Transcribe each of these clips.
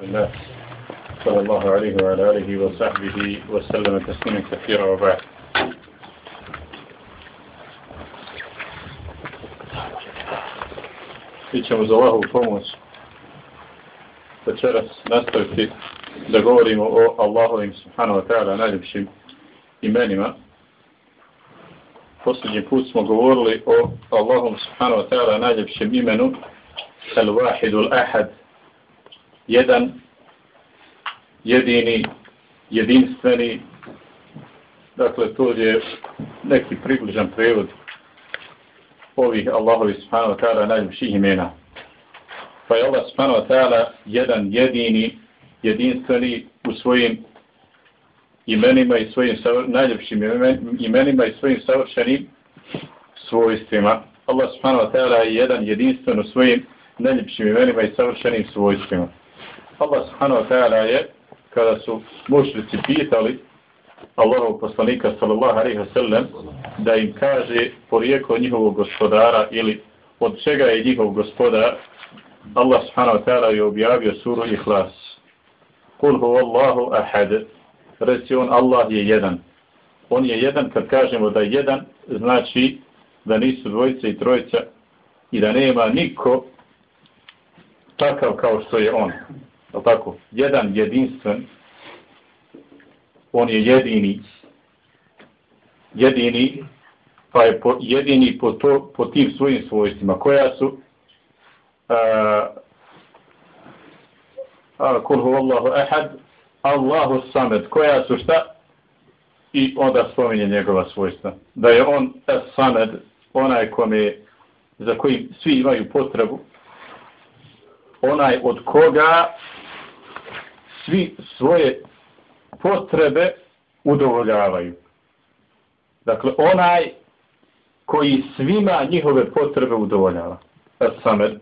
الله صلى الله عليه وعلى آله وصحبه وسلم تسليما كثيرا وبعد Mi ćemo za Allahovu pomoć večeras nastaviti da govorimo o Allahovim subhanahu wa ta'ala najljepšim imenima. Posljednji put smo govorili o Allahom subhanahu wa ta'ala najljepšem imenu Al-Wahid Al-Ahad jedan jedini jedinstveni dakle to je neki približan prevod ovih Allahovi subhanahu wa ta'ala najljepših imena. Pa je Allah subhanahu wa ta'ala jedan jedini, jedinstveni u svojim imenima i svojim najljepšim imenima i svojim savršenim svojstvima. Allah subhanahu wa ta'ala je jedan jedinstven u svojim najljepšim imenima i savršenim svojstvima. Allah subhanahu wa ta'ala je, kada su mušrici pitali Allahov poslanika sallallahu alaihi wa sallam, da im kaže porijeklo njihovog gospodara ili od čega je njihov gospodar, Allah subhanahu wa ta'ala je objavio suru Ihlas. Kul hu Allahu ahad. Reci on, Allah je jedan. On je jedan, kad kažemo da je jedan, znači da nisu dvojica i trojica i da nema niko takav kao što je on. Tako? Jedan jedinstven, on je jedini, jedini, pa je po, jedini po, to, po tim svojim svojstvima, koja su kul hu Allahu ahad, Allahu samed, koja su šta? I onda spominje njegova svojstva. Da je on samed, onaj kome, za koji svi imaju potrebu, onaj od koga svi svoje potrebe udovoljavaju. Dakle, onaj koji svima njihove potrebe udovoljava. Samer.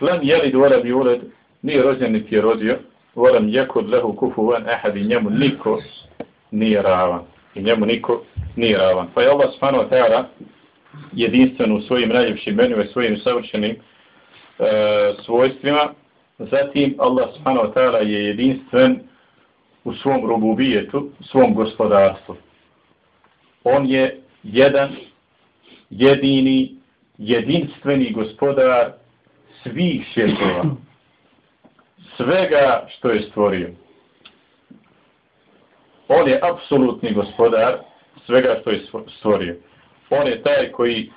Lem jeli dvora bi ured, nije rođen niti je rodio, voram jekod lehu kufu van ehad i njemu niko nije ravan. I njemu niko nije ravan. Pa je Allah subhanahu wa ta'ala jedinstven u svojim najljepšim menima i svojim savršenim e, svojstvima. Zatim Allah subhanahu wa ta'ala je jedinstven u svom rububijetu, svom gospodarstvu. On je jedan, jedini, jedinstveni gospodar svih svjetova. Svega što je stvorio. On je apsolutni gospodar svega što je stvorio. On je taj koji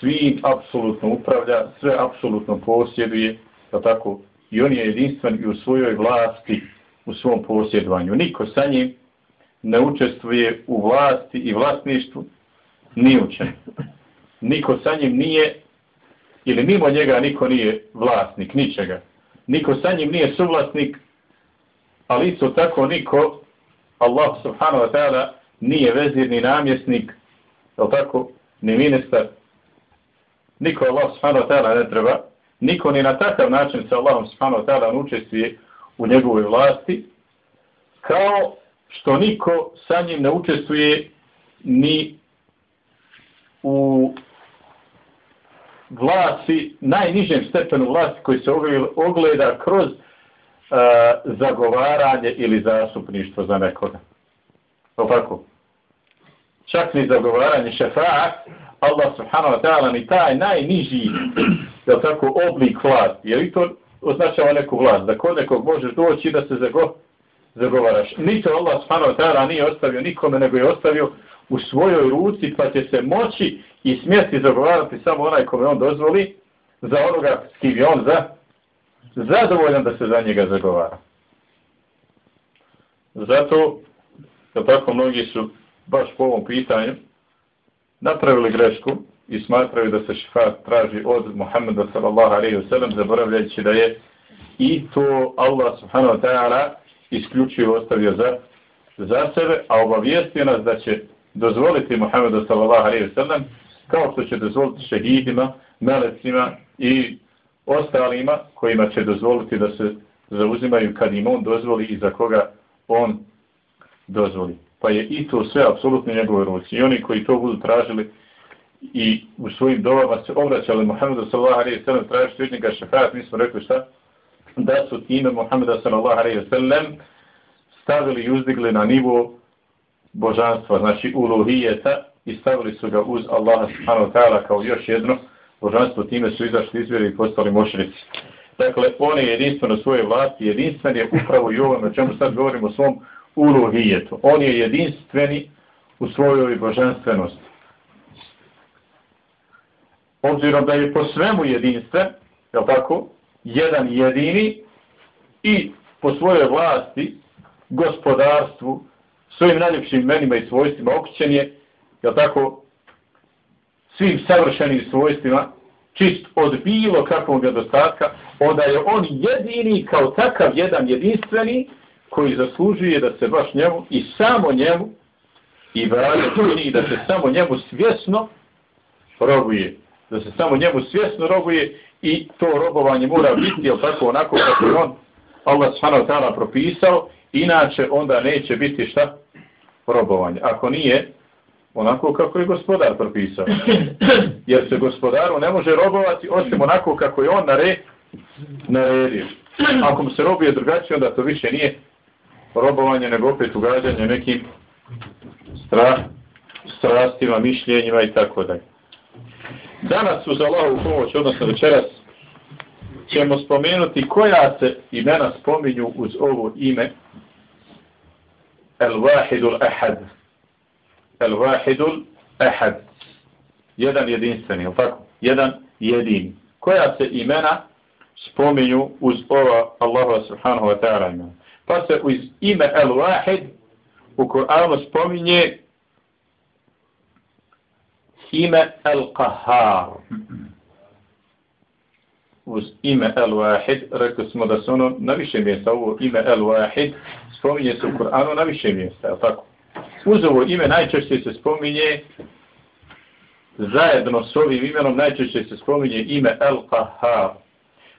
svim apsolutno upravlja, sve apsolutno posjeduje, da tako i on je jedinstven i u svojoj vlasti, u svom posjedovanju. Niko sa njim ne učestvuje u vlasti i vlasništvu, ni učen. Niko sa njim nije, ili mimo njega niko nije vlasnik, ničega. Niko sa njim nije suvlasnik, ali isto tako niko, Allah subhanahu wa ta'ala, nije vezir ni namjesnik, je tako, ni ministar. Niko Allah subhanahu wa ta'ala ne treba, niko ni na takav način sa Allahom subhanahu wa ta'ala učestvuje u njegovoj vlasti, kao što niko sa njim ne učestvuje ni u vlasti, najnižem stepenu vlasti koji se ogleda kroz uh, zagovaranje ili zastupništvo za nekoga. Ovako. Čak ni zagovaranje šefa'a, Allah subhanahu wa ta'ala ni taj najniži je tako oblik vlasti. Je li to označava neku vlast? Da kod nekog možeš doći da se zago, zagovaraš. Nito Allah subhanahu wa ta'ala nije ostavio nikome, nego je ostavio u svojoj ruci, pa će se moći i smjeti zagovarati samo onaj kome on dozvoli za onoga s kim je on za, zadovoljan da se za njega zagovara. Zato, da tako mnogi su baš po ovom pitanju napravili grešku i smatraju da se šifat traži od Muhammeda sallallahu alaihi wa sallam, zaboravljajući da je i to Allah subhanahu wa ta'ala isključivo ostavio za, za sebe, a obavijestio nas da će dozvoliti Muhammedu sallallahu alaihi wa sallam, kao što će dozvoliti šehidima, melecima i ostalima kojima će dozvoliti da se zauzimaju kad im on dozvoli i za koga on dozvoli. Pa je i to sve apsolutno njegove ruci. I oni koji to budu tražili i u svojim dovama se obraćali Muhammedu sallallahu alaihi wa sallam tražiti od njega šefaat, mi smo rekli šta? da su ime Muhammeda sallallahu alaihi wa sallam stavili i uzdigli na nivo božanstva, znači uluhijeta i stavili su ga uz Allaha subhanahu wa ta'ala kao još jedno božanstvo, time su izašli izvjeri i postali mošnici. Dakle, on je jedinstven u svojoj vlasti, jedinstven je upravo i ovom na čemu sad govorimo o svom uluhijetu. On je jedinstveni u svojoj božanstvenosti. Obzirom da je po svemu jedinstven, je tako, jedan jedini i po svojoj vlasti, gospodarstvu, svojim najljepšim menima i svojstvima okućen je, je tako, svim savršenim svojstvima, čist od bilo kakvog nedostatka, onda je on jedini kao takav jedan jedinstveni koji zaslužuje da se baš njemu i samo njemu i vrade čini da se samo njemu svjesno robuje. Da se samo njemu svjesno robuje i to robovanje mora biti, jel tako, onako kako je on Allah subhanahu ta'ala propisao, inače onda neće biti šta? Robovanje. Ako nije, onako kako je gospodar propisao. Jer se gospodaru ne može robovati osim onako kako je on naredio. Ako mu se robuje drugačije, onda to više nije robovanje, nego opet ugađanje nekim strah, strastima, mišljenjima i tako dalje. Danas uz Allahovu pomoć, odnosno večeras, ćemo spomenuti koja se imena spominju uz ovo ime El-Wahidul Ahad. El-Wahidul Ahad. Jedan jedinstveni, ili tako? Jedan jedini. Koja se imena spominju uz ova Allaha subhanahu wa ta'ala imena. Pa se uz ime El-Wahid u Kur'anu spominje ime El-Qahar. Uz ime El-Wahid, rekli smo da se ono na više mjesta, ovo ime El-Wahid, spominje se u Kur'anu na više mjesta, je tako? Uz ovo ime najčešće se spominje zajedno s ovim imenom najčešće se spominje ime El-Qahar.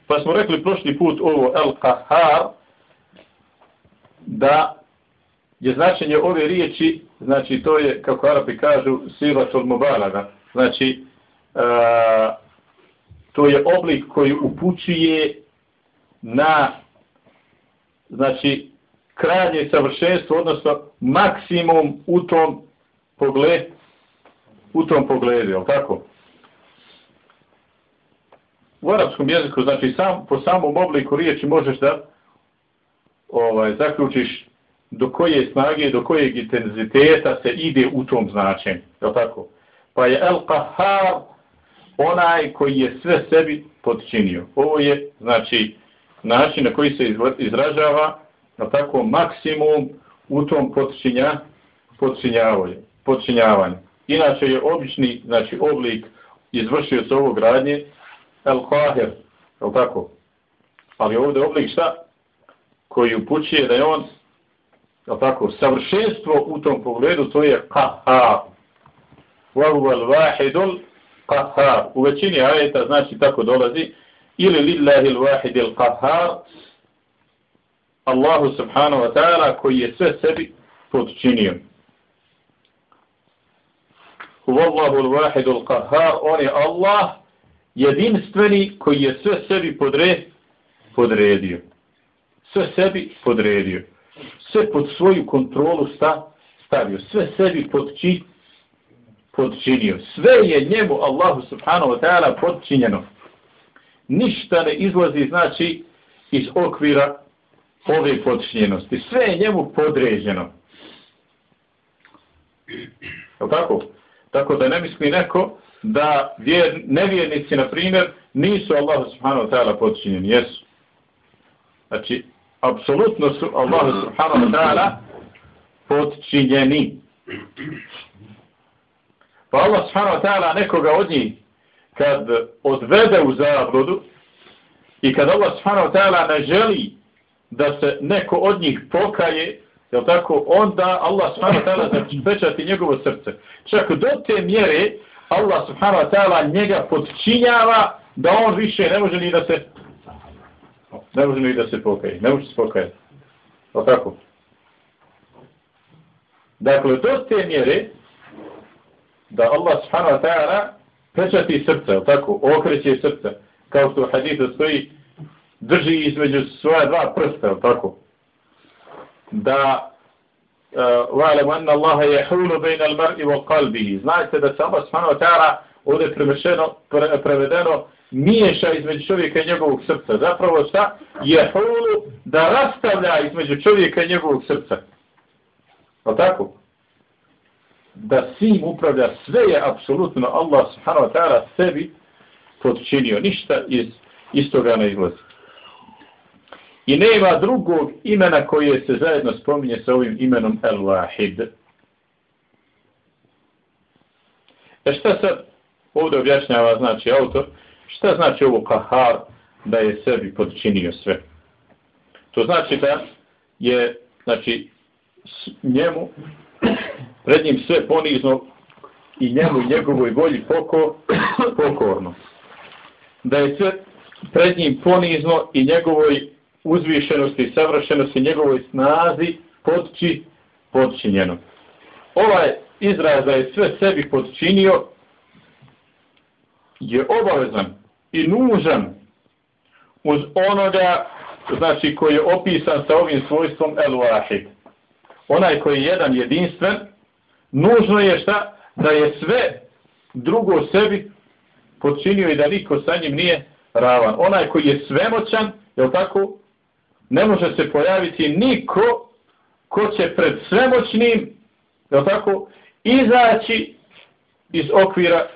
Pa smo rekli prošli put ovo El-Qahar da je značenje ove riječi, znači to je, kako Arapi kažu, silat od mobalaga. Znači, a, to je oblik koji upućuje na znači, krajnje savršenstvo, odnosno maksimum u tom pogledu, u tom pogledu, jel tako? U arapskom jeziku, znači, sam, po samom obliku riječi možeš da ovaj, zaključiš do koje snage, do kojeg intenziteta se ide u tom značenju. Je tako? Pa je El Qahar onaj koji je sve sebi podčinio. Ovo je, znači, način na koji se izražava na tako maksimum u tom podčinja, podčinjavanju. Inače je obični, znači, oblik izvršio se ovog radnje El Qahir, je tako? Ali ovdje oblik šta? Koji upućuje da je on je tako, savršenstvo u tom pogledu, to je qahar. Wahu vahidul qahar. U većini ajeta znači tako dolazi, ili lillahi l-vahidil qahar, Allahu subhanahu wa ta'ala koji je sve sebi podčinio. Wallahu l-vahidul qahar, on je Allah jedinstveni koji je sve sebi podre, podredio. Sve sebi podredio sve pod svoju kontrolu sta, stavio, sve sebi podči, podčinio. Sve je njemu, Allahu subhanahu wa ta'ala, podčinjeno. Ništa ne izlazi, znači, iz okvira ove podčinjenosti. Sve je njemu podređeno. Je tako? Tako da ne misli neko da vjer, nevjernici, na primjer, nisu Allahu subhanahu wa ta'ala podčinjeni. Jesu. Znači, apsolutno su Allah subhanahu wa ta'ala podčinjeni. Pa Allah subhanahu wa ta'ala nekoga od njih kad odvede u zabludu i kad Allah subhanahu wa ta'ala ne želi da se neko od njih pokaje, je tako, onda Allah subhanahu wa ta'ala zapečati njegovo srce. Čak do te mjere Allah subhanahu wa ta'ala njega podčinjava da on više ne može ni da se ne može ni da se pokaje. Ne može se pokaje. O tako? Dakle, do te mjere da Allah subhanahu wa ta'ala pečati srce, o tako, okreće srce, kao što u hadithu stoji drži između svoja dva prsta, tako? Da وَعَلَمْ أَنَّ اللَّهَ يَحُولُ بَيْنَ الْمَرْءِ وَقَلْبِهِ Znajte da se Allah subhanahu wa ta'ala ovdje prevešeno, pre, prevedeno miješa između čovjeka i njegovog srca. Zapravo šta? Je hulu da rastavlja između čovjeka i njegovog srca. O tako? Da svim upravlja sve je apsolutno Allah subhanahu wa ta'ala sebi podčinio. Ništa iz istoga ne izlazi. I nema drugog imena koje se zajedno spominje sa ovim imenom El-Wahid. E šta sad ovdje objašnjava znači autor? Šta znači ovo kahar da je sebi podčinio sve? To znači da je znači njemu pred njim sve ponizno i njemu i njegovoj volji poko, pokorno. Da je sve pred njim ponizno i njegovoj uzvišenosti i savršenosti njegovoj snazi podči podčinjeno. Ovaj izraz da je sve sebi podčinio je obavezan i nužan uz onoga znači koji je opisan sa ovim svojstvom el wahid. Onaj koji je jedan jedinstven, nužno je šta? Da je sve drugo sebi počinio i da niko sa njim nije ravan. Onaj koji je svemoćan, je tako? ne može se pojaviti niko ko će pred svemoćnim, je tako, izaći iz okvira,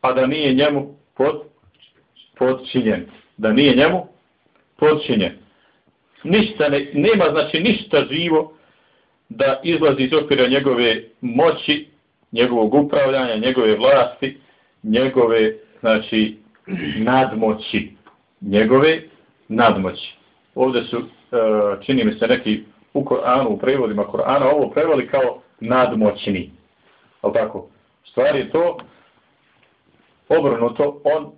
a da nije njemu pod, podčinjen. Da nije njemu podčinjen. Ništa ne, nema znači ništa živo da izlazi iz okvira njegove moći, njegovog upravljanja, njegove vlasti, njegove, znači, nadmoći. Njegove nadmoći ovdje su, e, čini mi se neki u Koranu, u prevodima Korana, ovo preveli kao nadmoćni. Ali tako? Stvari je to obrnuto, on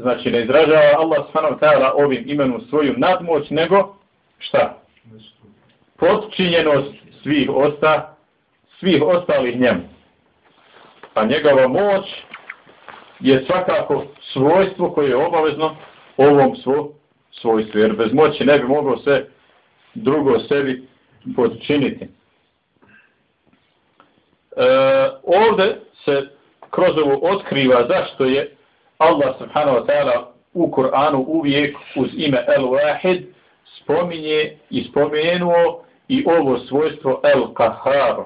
znači ne izražava Allah subhanahu ta'ala ovim imenom svoju nadmoć, nego šta? Podčinjenost svih osta, svih ostalih njemu. A njegova moć je svakako svojstvo koje je obavezno ovom svo, svojstvu, jer bez moći ne bi moglo sve drugo sebi podčiniti. E, ovdje se kroz ovo otkriva zašto je Allah subhanahu wa ta'ala u Kur'anu uvijek uz ime El-Wahid spominje i spomenuo i ovo svojstvo El-Kahar.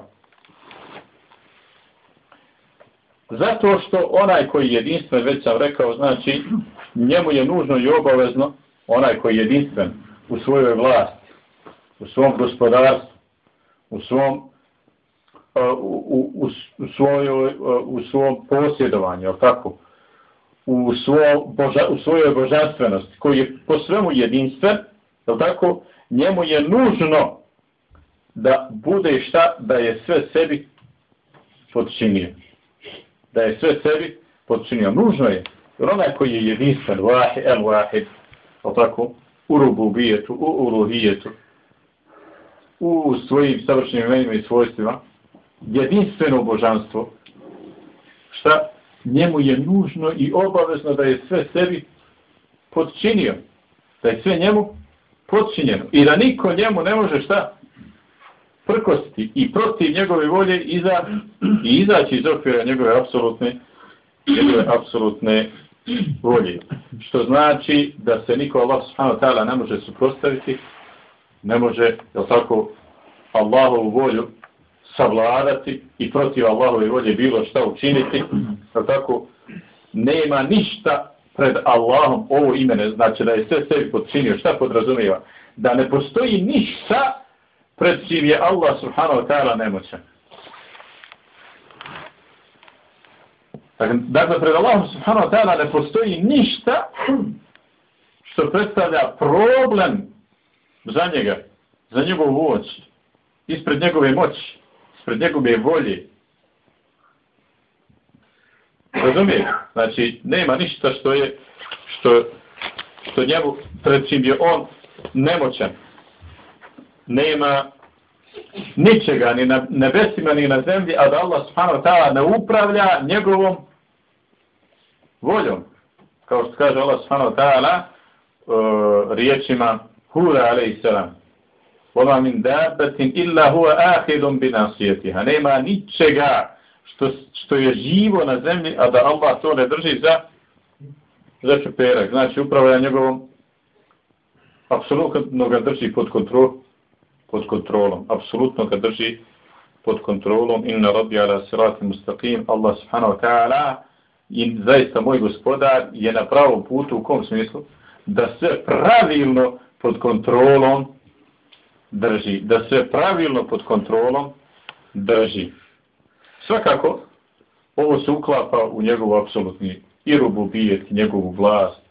Zato što onaj koji je jedinstven, već sam rekao, znači njemu je nužno i obavezno onaj koji je jedinstven u svojoj vlasti, u svom gospodarstvu, u svom uh, u, u, u, svojoj, uh, u svom posjedovanju, tako? U, svo, boža, u svojoj božanstvenosti, koji je po svemu jedinstven, tako? njemu je nužno da bude šta, da je sve sebi podčinio. Da je sve sebi podčinio. Nužno je, jer onaj koji je jedinstven, vahid, el vahid, tako, u rububijetu, u uluhijetu, u svojim savršenim imenima i svojstvima, jedinstveno božanstvo, šta njemu je nužno i obavezno da je sve sebi podčinio, da je sve njemu podčinjeno i da niko njemu ne može šta prkostiti i protiv njegove volje iza, i izaći iz okvira njegove apsolutne njegove apsolutne volje. Što znači da se niko Allah subhanahu ta'ala ne može suprostaviti, ne može, je tako, Allahovu volju savladati i protiv Allahove volje bilo šta učiniti, je tako, nema ništa pred Allahom ovo imene, znači da je sve sebi podčinio, šta podrazumijeva? Da ne postoji ništa pred čim je Allah subhanahu wa ta'ala nemoćan. Dakle, pred Allahom subhanahu wa ta'ala ne postoji ništa što predstavlja problem za njega, za njegov moć, ispred njegove moći, ispred njegove volje. Razumije? Znači, nema ništa što je, što, što njemu, pred čim je on nemoćan. Nema ničega, ni na nebesima, ni na zemlji, a da Allah subhanahu wa ta'ala ne upravlja njegovom voljom. Kao što kaže Allah subhanahu wa ta'ala uh, riječima Hura a.s. salam. وَمَا مِنْ illa إِلَّا هُوَ bi nasijetiha. Nema ničega što, što je živo na zemlji, a da Allah to ne drži za za čeperak. Znači, upravo je njegovom apsolutno ga drži pod, kontrol, pod kontrolom. Apsolutno ga drži pod kontrolom. Inna rabbi ala sirati mustaqim. Allah subhanahu wa ta'ala i zaista moj gospodar je na pravom putu u kom smislu? Da se pravilno pod kontrolom drži. Da sve pravilno pod kontrolom drži. Svakako, ovo se uklapa u njegovu apsolutni i rububijet, njegovu vlast,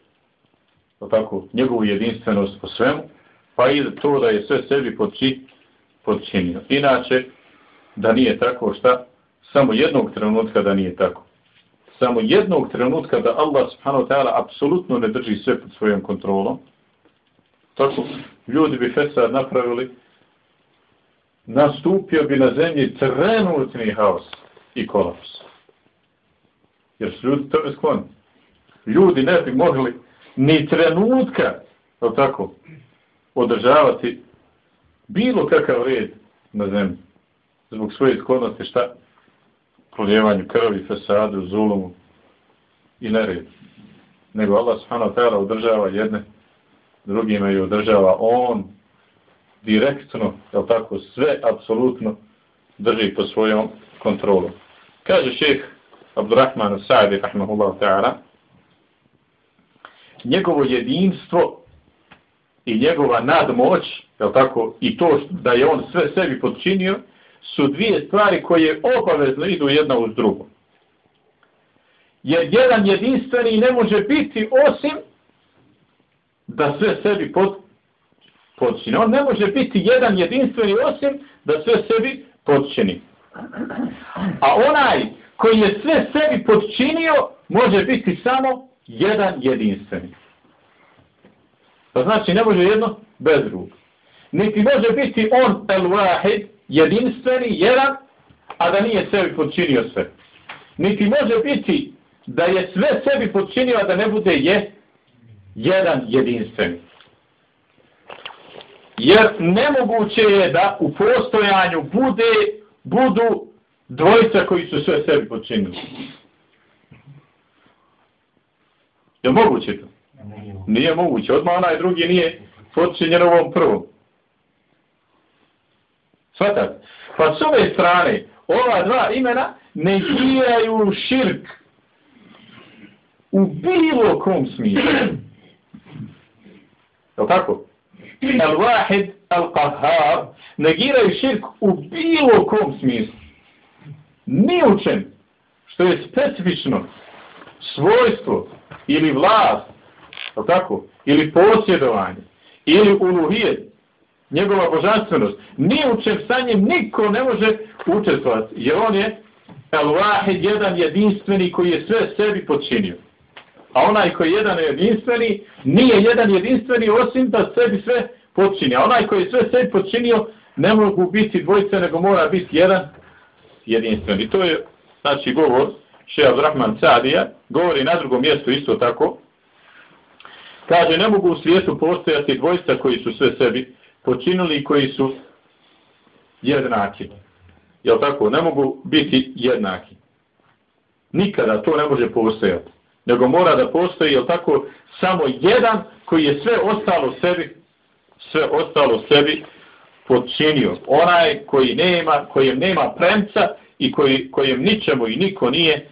tako, njegovu jedinstvenost po svemu, pa i to da je sve sebi podči, podčinio. Inače, da nije tako šta, samo jednog trenutka da nije tako. Samo jednog trenutka da Allah subhanahu wa ta'ala apsolutno ne drži sve pod svojom kontrolom, tako ljudi bi Fesad napravili, nastupio bi na zemlji trenutni haos i kolaps. Jer su ljudi tome skloni. Ljudi ne bi mogli ni trenutka, tako, održavati bilo kakav red na zemlji. Zbog svoje sklonosti šta? Proljevanju krvi, fesadu, zulumu i nered. Nego Allah subhanahu wa ta'ala održava jedne, drugima i održava on direktno, je tako, sve apsolutno drži po svojom kontrolu. Kaže šeheh Abdurrahman Sa'di, rahmahullah ta'ala, njegovo jedinstvo i njegova nadmoć, je tako, i to da je on sve sebi podčinio, su dvije stvari koje obavezno idu jedna uz drugu. Jer jedan jedinstveni ne može biti osim da sve sebi pod, podčini. On ne može biti jedan jedinstveni osim da sve sebi podčini. A onaj koji je sve sebi podčinio može biti samo jedan jedinstveni. To znači ne može jedno bez drugog. Niti može biti on el wahid, jedinstveni, jedan, a da nije sebi podčinio sve. Niti može biti da je sve sebi podčinio, a da ne bude je jedan jedinstveni. Jer nemoguće je da u postojanju bude, budu dvojica koji su sve sebi počinili. Je moguće to? Nije moguće. Odmah onaj drugi nije počinjen ovom prvom. Svatak. Pa s ove strane, ova dva imena negiraju širk u bilo kom smislu. Je tako? Al-Wahid, Al-Qahhar negiraju širk u bilo kom smislu. Ni u čem što je specifično svojstvo ili vlast tako? Ili posjedovanje, ili uluhijet, njegova božanstvenost, ni u čem sa njim niko ne može učestvovati, jer on je al-wahid, jedan jedinstveni koji je sve sebi počinio. A onaj koji je jedan jedinstveni, nije jedan jedinstveni osim da sebi sve počini. A onaj koji je sve sebi počinio, ne mogu biti dvojice, nego mora biti jedan jedinstveni. To je, znači, govor Šeha Abdurrahman Sadija, govori na drugom mjestu isto tako, Kaže, ne mogu u svijetu postojati dvojica koji su sve sebi počinili i koji su jednaki. Jel tako? Ne mogu biti jednaki. Nikada to ne može postojati. Nego mora da postoji, jel tako, samo jedan koji je sve ostalo sebi, sve ostalo sebi podčinio. Onaj koji nema, kojem nema premca i koji, kojem ničemu i niko nije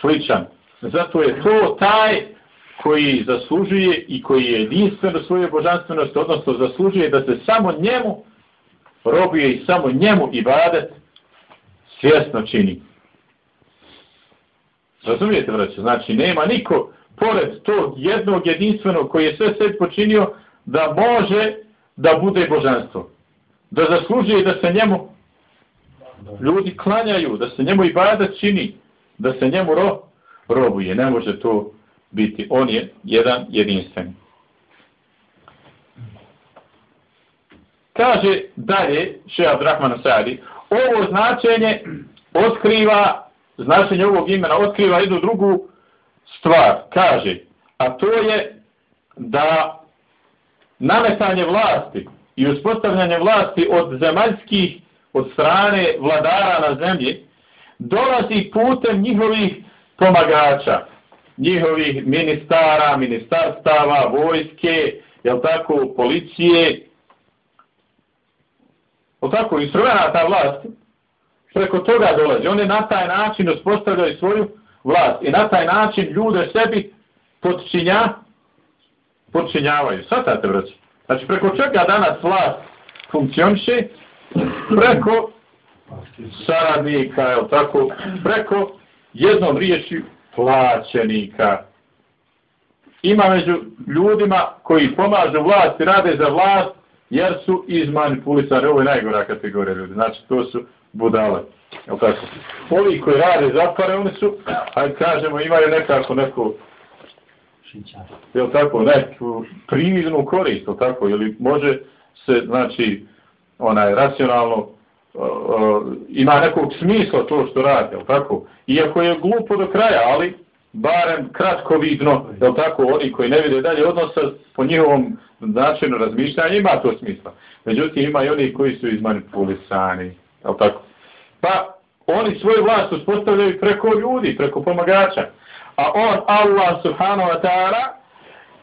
sličan. Zato je to taj koji zaslužuje i koji je jedinstveno svoje božanstvenosti, odnosno zaslužuje da se samo njemu robije i samo njemu i badet svjesno čini. Razumijete, vraću? Znači, nema niko pored tog jednog jedinstvenog koji je sve sve počinio da može da bude božanstvo. Da zaslužuje da se njemu ljudi klanjaju, da se njemu i bada čini, da se njemu ro, robuje. Ne može to biti. On je jedan jedinstven. Kaže dalje Šeha Brahmana Sadi, ovo značenje otkriva, značenje ovog imena otkriva jednu drugu stvar. Kaže, a to je da nametanje vlasti i uspostavljanje vlasti od zemaljskih, od strane vladara na zemlji, dolazi putem njihovih pomagača, njihovih ministara, ministarstava, vojske, jel tako, policije, jel tako, instrumenta vlasti, preko toga dolazi. Oni na taj način uspostavljaju svoju vlast i na taj način ljude sebi podčinja, podčinjavaju. Svatate, braći. Znači, preko čega danas vlast funkcioniše? Preko saradnika, je tako? Preko jednom riječi plaćenika. Ima među ljudima koji pomažu vlast i rade za vlast, jer su izmanipulisani. Ovo je najgora kategorija ljudi. Znači, to su budale. Je tako? Ovi koji rade za pare, oni su, hajde kažemo, imaju nekako neko je tako, neku primiznu korist, je tako, ili može se, znači, onaj, racionalno, uh, uh, ima nekog smisla to što radi, je tako, iako je glupo do kraja, ali barem kratko vidno, je tako, oni koji ne vide dalje odnosa po njihovom načinu razmišljanja, ima to smisla. Međutim, ima i oni koji su izmanipulisani, Jel tako. Pa, oni svoju vlast uspostavljaju preko ljudi, preko pomagača a on, Allah subhanahu wa ta'ala,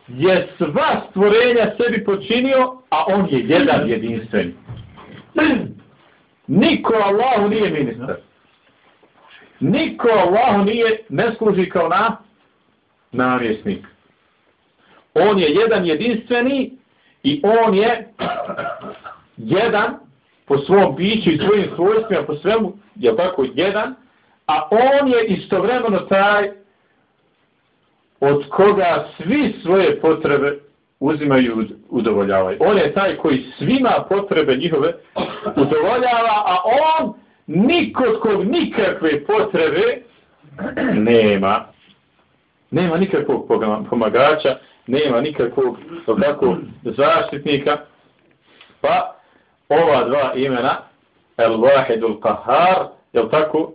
je sva stvorenja sebi počinio, a on je jedan jedinstven. Niko Allahu nije ministar. Niko Allahu nije, ne služi kao na namjesnik. On je jedan jedinstveni i on je jedan po svom biću i svojim svojstvima, po svemu, je tako jedan, a on je istovremeno taj od koga svi svoje potrebe uzimaju i udovoljavaju. On je taj koji svima potrebe njihove udovoljava, a on nikod kog nikakve potrebe nema. Nema nikakvog pomagača, nema nikakvog tako, zaštitnika. Pa ova dva imena, El-Wahidul Qahar, jel tako,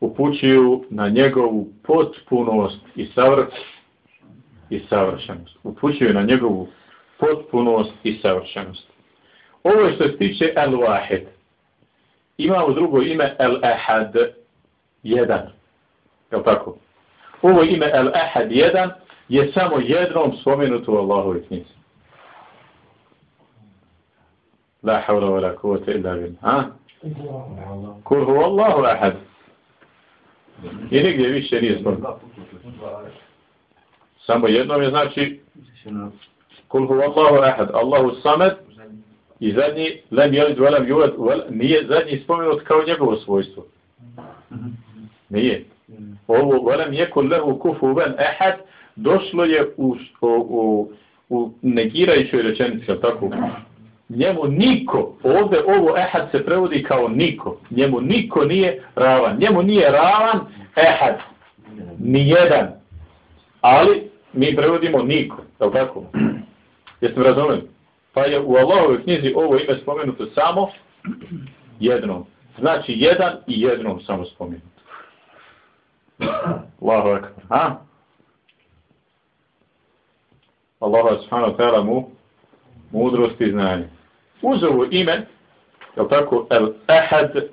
upućuju na njegovu potpunost i savrh i savršenost. Upućuju na njegovu potpunost i savršenost. Ovo je što se tiče El-Wahid. Imamo drugo ime El-Ahad. Jedan. Jel tako? Ovo ime El-Ahad jedan je samo jednom spomenuto u Allahove knjizi. La hawla wa la kuvvete illa billah. Ha? Kul hu Allahu ahad. I nigdje više nije spomenuto. Samo jednom je znači Kul hu Allahu ahad, Allahu samed i zadnji lem jelid velem juvad nije zadnji spomenut kao njegovo svojstvo. Nije. Ovo velem jekun lehu kufu ben ahad došlo je u, u, u, u negirajućoj rečenici, tako? Njemu niko, ovdje ovo ehad se prevodi kao niko, njemu niko nije ravan, njemu nije ravan ehad, ni jedan, ali mi prevodimo niko, je tako? Jeste mi razumeli? Pa je u Allahovoj knjizi ovo ime spomenuto samo jednom. Znači jedan i jednom samo spomenuto. Allahu akbar. Ha? Allah subhanahu wa ta'ala mu mudrost i znanje. Uz ovo ime, je tako, El Ehad,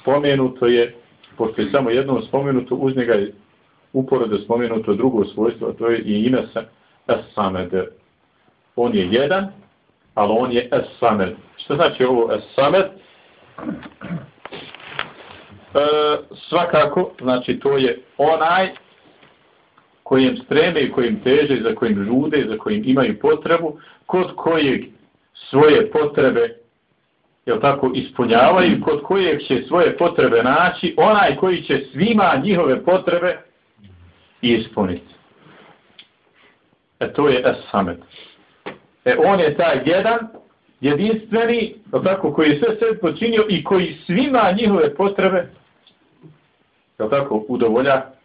spomenuto je, pošto je samo jednom spomenuto, uz njega je uporode spomenuto drugo svojstvo, a to je i ime sa Es-Samed. On je jedan, ali on je Es-Samed. Što znači ovo Es-Samed? E, svakako, znači to je onaj kojem streme i kojim teže, za kojim žude, za kojim imaju potrebu, kod kojeg svoje potrebe jel tako, ispunjavaju, kod kojeg će svoje potrebe naći, onaj koji će svima njihove potrebe ispuniti. E to je Es-Samet. E on je taj jedan, jedinstveni, jel tako, koji je sve sve počinio i koji svima njihove potrebe jel tako, udovolja,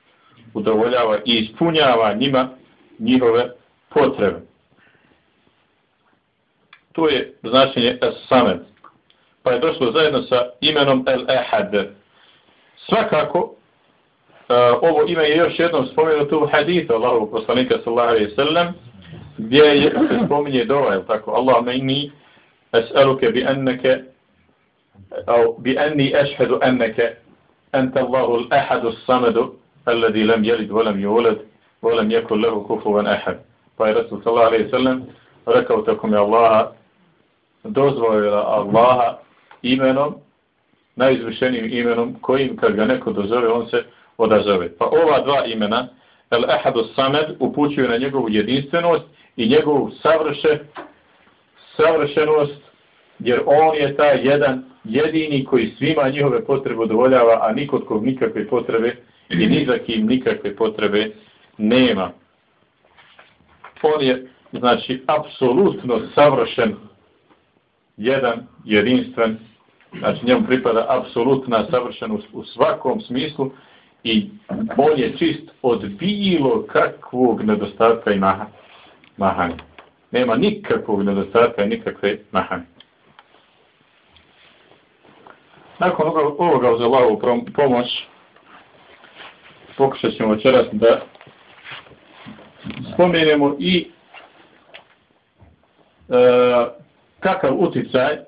udovoljava i ispunjava njima njihove potrebe. To je značenje Es-Samed. Pa je došlo zajedno sa imenom El-Ehad. Svakako, uh, ovo ime je još jednom spomenuto u hadithu Allahu poslanika sallahu alaihi sallam, gdje je, se spominje dova, je tako? Allah me inni es'aluke bi enneke au bi enni ešhedu enneke ente Allahu l'ahadu samadu الذي لم يلد ولم يولد ولم يكن له كفوا أحد Pa je Rasul sallallahu alaihi sallam rekao tako mi Allaha dozvojila Allaha imenom najizvišenijim imenom kojim kad ga neko dozove on se odazove. Pa ova dva imena El Ahadu Samed upućuju na njegovu jedinstvenost i njegovu savrše, savršenost, jer on je taj jedan jedini koji svima njihove potrebe udovoljava, a nikod kog nikakve potrebe i ni za kim nikakve potrebe nema. On je, znači, apsolutno savršen, jedan, jedinstven, znači njemu pripada apsolutna savršenost u svakom smislu, i on je čist od bilo kakvog nedostatka i maha, mahanja. Nema nikakvog nedostatka i nikakve mahanje. Nakon ovoga uz Allahovu pomoć pokušat ćemo večeras da spomenemo i e, kakav uticaj e,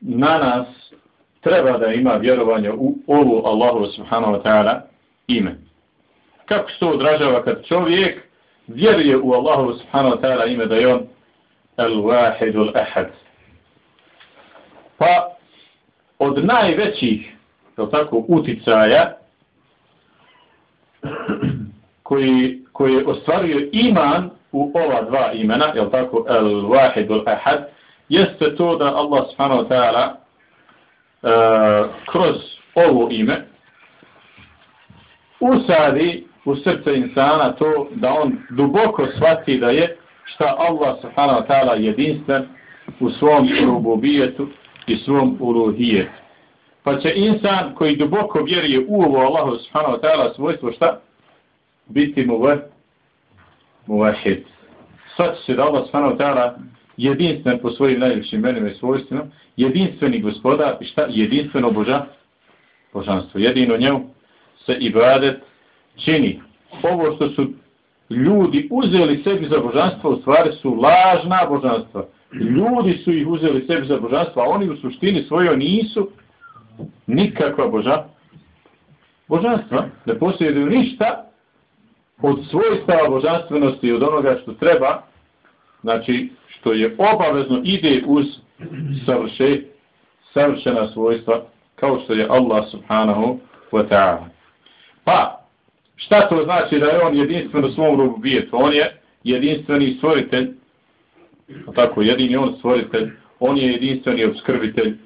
na nas treba da ima vjerovanje u ovu Allahu subhanahu wa ta'ala ime. Kako se to odražava kad čovjek vjeruje u Allahu subhanahu wa ta'ala ime da je on al-wahidul ahad. Pa od najvećih je tako, uticaja koji, koji ostvaruje iman u ova dva imena, je tako, el-wahid, el-ahad, jeste to da Allah subhanahu wa ta'ala E, kroz ovo ime usadi u srce insana to da on duboko shvati da je šta Allah subhanahu wa ta'ala jedinstven u svom rububijetu i svom uruhijetu. Pa će insan koji duboko vjeruje u ovo Allahu subhanahu wa ta'ala svojstvo šta? Biti mu ve muvahid. Sad će se da Allah subhanahu wa ta'ala jedinstven po svojim najljepšim imenima i svojstvima, jedinstveni gospodar i šta? Jedinstveno boža, božanstvo. Jedino njemu se ibadet čini. Ovo što su ljudi uzeli sebi za božanstvo, u stvari su lažna božanstva. Ljudi su ih uzeli sebi za božanstvo, a oni u suštini svojo nisu nikakva boža, božanstva. Ne posjeduju ništa od svojstava božanstvenosti i od onoga što treba, znači što je obavezno ide uz savrše, savršena svojstva kao što je Allah subhanahu wa ta'ala. Pa, šta to znači da je on jedinstven u svom rububijetu? On je jedinstveni stvoritelj, tako, jedini on stvoritelj, on je jedinstveni obskrbitelj,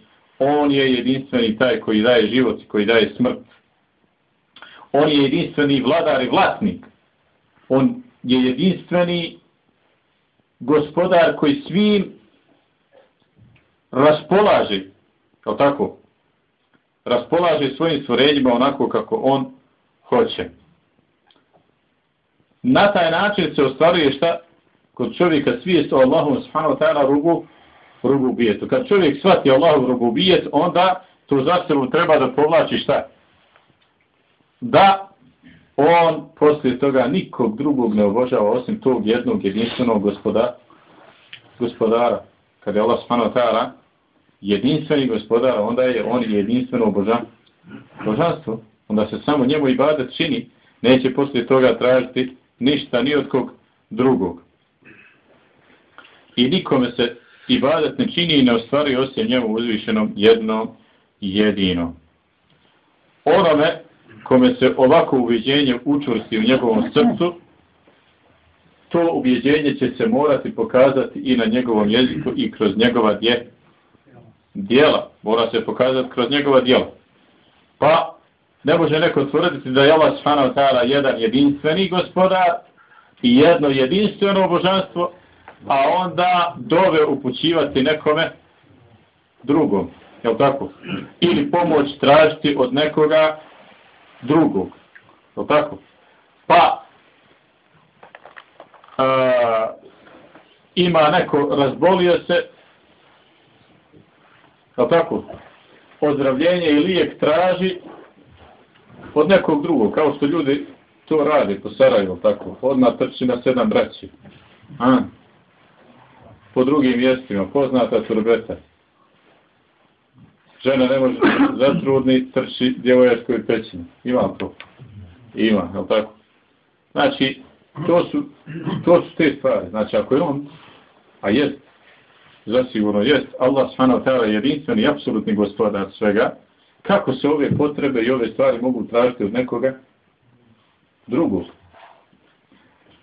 on je jedinstveni taj koji daje život i koji daje smrt. On je jedinstveni vladar i vlasnik. On je jedinstveni gospodar koji svim raspolaže, kao tako, raspolaže svojim stvorenjima onako kako on hoće. Na taj način se ostvaruje šta? Kod čovjeka svijest o Allahu subhanahu wa ta'ala rubu, rububijetu. Kad čovjek shvati Allahov rububijet, onda tu zastavu treba da povlači šta? Da on poslije toga nikog drugog ne obožava osim tog jednog jedinstvenog gospoda, gospodara. Kada je Allah subhanahu wa ta'ala jedinstveni gospodar, onda je on jedinstveno obožan. božanstvo. Onda se samo njemu i badat čini, neće poslije toga tražiti ništa ni od kog drugog. I nikome se ibadat ne čini i ne ostvari osim njemu uzvišenom jedno jedino. Onome kome se ovako uviđenje učvrsti u njegovom srcu, to ubjeđenje će se morati pokazati i na njegovom jeziku i kroz njegova dje, dijela. Mora se pokazati kroz njegova dijela. Pa ne može neko tvrditi da je Allah subhanahu ta'ala jedan jedinstveni gospodar i jedno jedinstveno božanstvo, a onda dove upućivati nekome drugom. Je li tako? Ili pomoć tražiti od nekoga drugog. Je li tako? Pa a, ima neko razbolio se, je li tako, ozdravljenje i lijek traži od nekog drugog, kao što ljudi to radi po Sarajevo, tako, odmah trči na sedam braći. A? Po drugim mjestima, poznata turbeta. Žena ne može zatrudni, trči djevojačkoj pećini. Ima to. Ima, je tako? Znači, to su, to su te stvari. Znači, ako je on, a jest, zasigurno jest, Allah subhanahu ta'ala jedinstven i apsolutni gospodar svega, kako se ove potrebe i ove stvari mogu tražiti od nekoga drugog.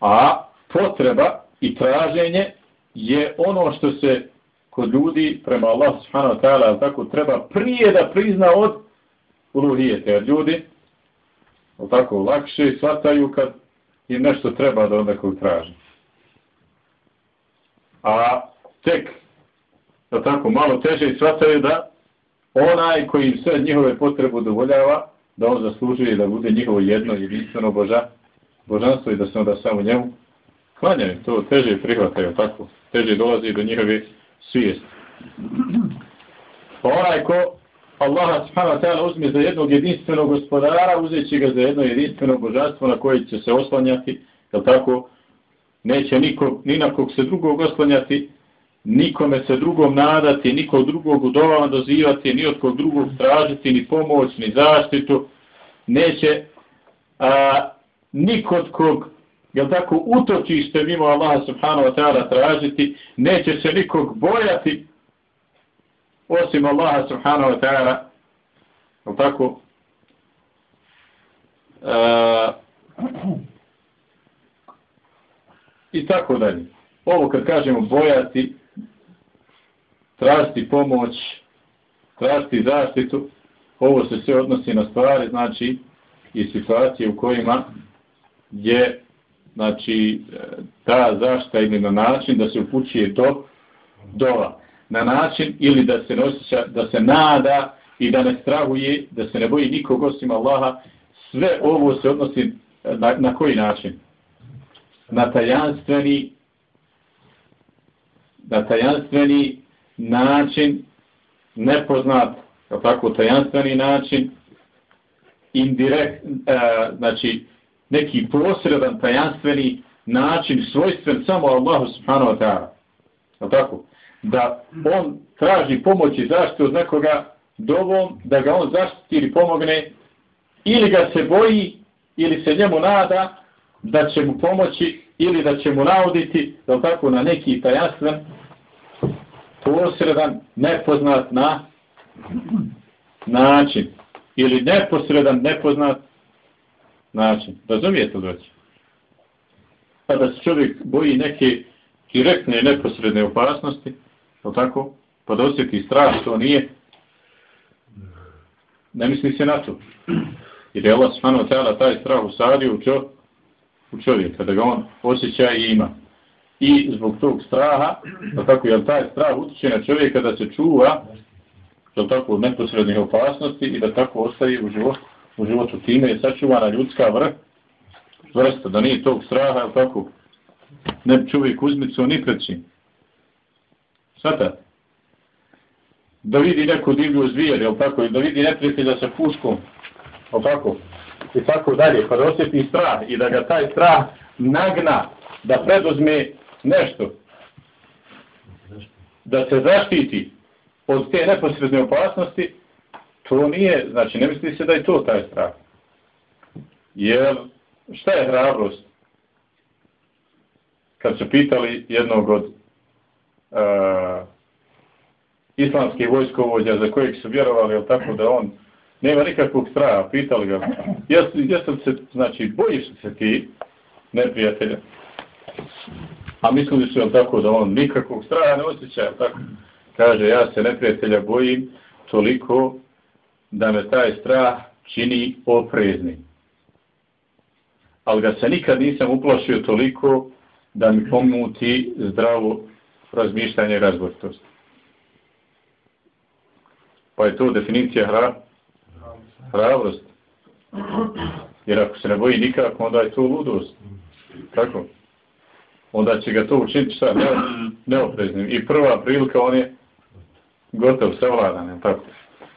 A potreba i traženje je ono što se kod ljudi prema Allah subhanahu wa ta'ala tako treba prije da prizna od uluhijete. Jer ljudi tako lakše shvataju kad im nešto treba da od nekog traži. A tek da tako malo teže shvataju da onaj koji im sve njihove potrebe udovoljava, da on zaslužuje da bude njihovo jedno jedinstveno boža, božanstvo i da se onda samo njemu klanjaju. To teže prihvataju, tako. Teže dolazi do njihove svijesti. Pa onaj ko Allaha subhanahu wa ta'ala uzme za jednog jedinstvenog gospodara, uzet će ga za jedno jedinstveno božanstvo na koje će se oslanjati, je tako? Neće niko, ni na kog se drugog oslanjati, nikome se drugom nadati, nikog drugog udovama dozivati, ni od kog drugog tražiti, ni pomoć, ni zaštitu, neće a, nikod kog jel tako, utočište mimo Allaha subhanahu wa ta'ala tražiti, neće se nikog bojati osim Allaha subhanahu wa ta'ala, jel tako, e, i tako dalje. Ovo kad kažemo bojati, tražiti pomoć, tražiti zaštitu, ovo se sve odnosi na stvari, znači, i situacije u kojima je znači e, ta zašta ide na način da se upućuje to dova. Na način ili da se nosića, da se nada i da ne strahuje, da se ne boji nikog osim Allaha. Sve ovo se odnosi e, na, na koji način? Na tajanstveni na tajanstveni način nepoznat, tako tajanstveni način indirekt, e, znači neki posredan, tajanstveni način svojstven samo Allahu subhanahu wa ta'ala. Je tako? Da on traži pomoć i zaštitu od nekoga dovom, da ga on zaštiti ili pomogne, ili ga se boji, ili se njemu nada da će mu pomoći, ili da će mu nauditi, je tako, na neki tajanstven, posredan, nepoznat na način. Ili neposredan, nepoznat način. Razumijete li već? Kada se čovjek boji neke direktne neposredne opasnosti, je tako? Pa da osjeti strah, to nije. Ne misli se na to. Jer je Allah smano tela taj strah usadio u, čo, u čovjeka, da ga on osjeća i ima. I zbog tog straha, je tako, jer taj strah utiče na čovjeka da se čuva, je tako, od neposrednih opasnosti i da tako ostaje u životu u životu. Time je sačuvana ljudska vr, vrsta, da nije tog straha, ali tako, ne bi čovjek uzmicu ni preći. Sada, da vidi neku divlju zvijer, jel tako, da vidi neprijatelja sa puškom, jel tako, i tako dalje, pa da osjeti strah i da ga taj strah nagna da predozme nešto, da se zaštiti od te neposredne opasnosti, to nije, znači ne misli se da je to taj strah. Jer šta je hrabrost? Kad su pitali jednog od uh, islamskih vojskovođa za kojeg su vjerovali, ali tako da on nema nikakvog straha, pitali ga, jesu, jesu se, znači, bojiš se ti neprijatelja? A mislili su, jel tako, da on nikakvog straha ne osjeća, jel tako? Kaže, ja se neprijatelja bojim toliko da me taj strah čini oprezni. Ali ga se nikad nisam uplašio toliko da mi pomuti zdravo razmišljanje i razboritost. Pa je to definicija hra, hrabrost. Jer ako se ne boji nikako, onda je to ludost. Kako? Onda će ga to učiniti šta? Ne, neopreznim. I prva prilika on je gotov, savladan. Tako.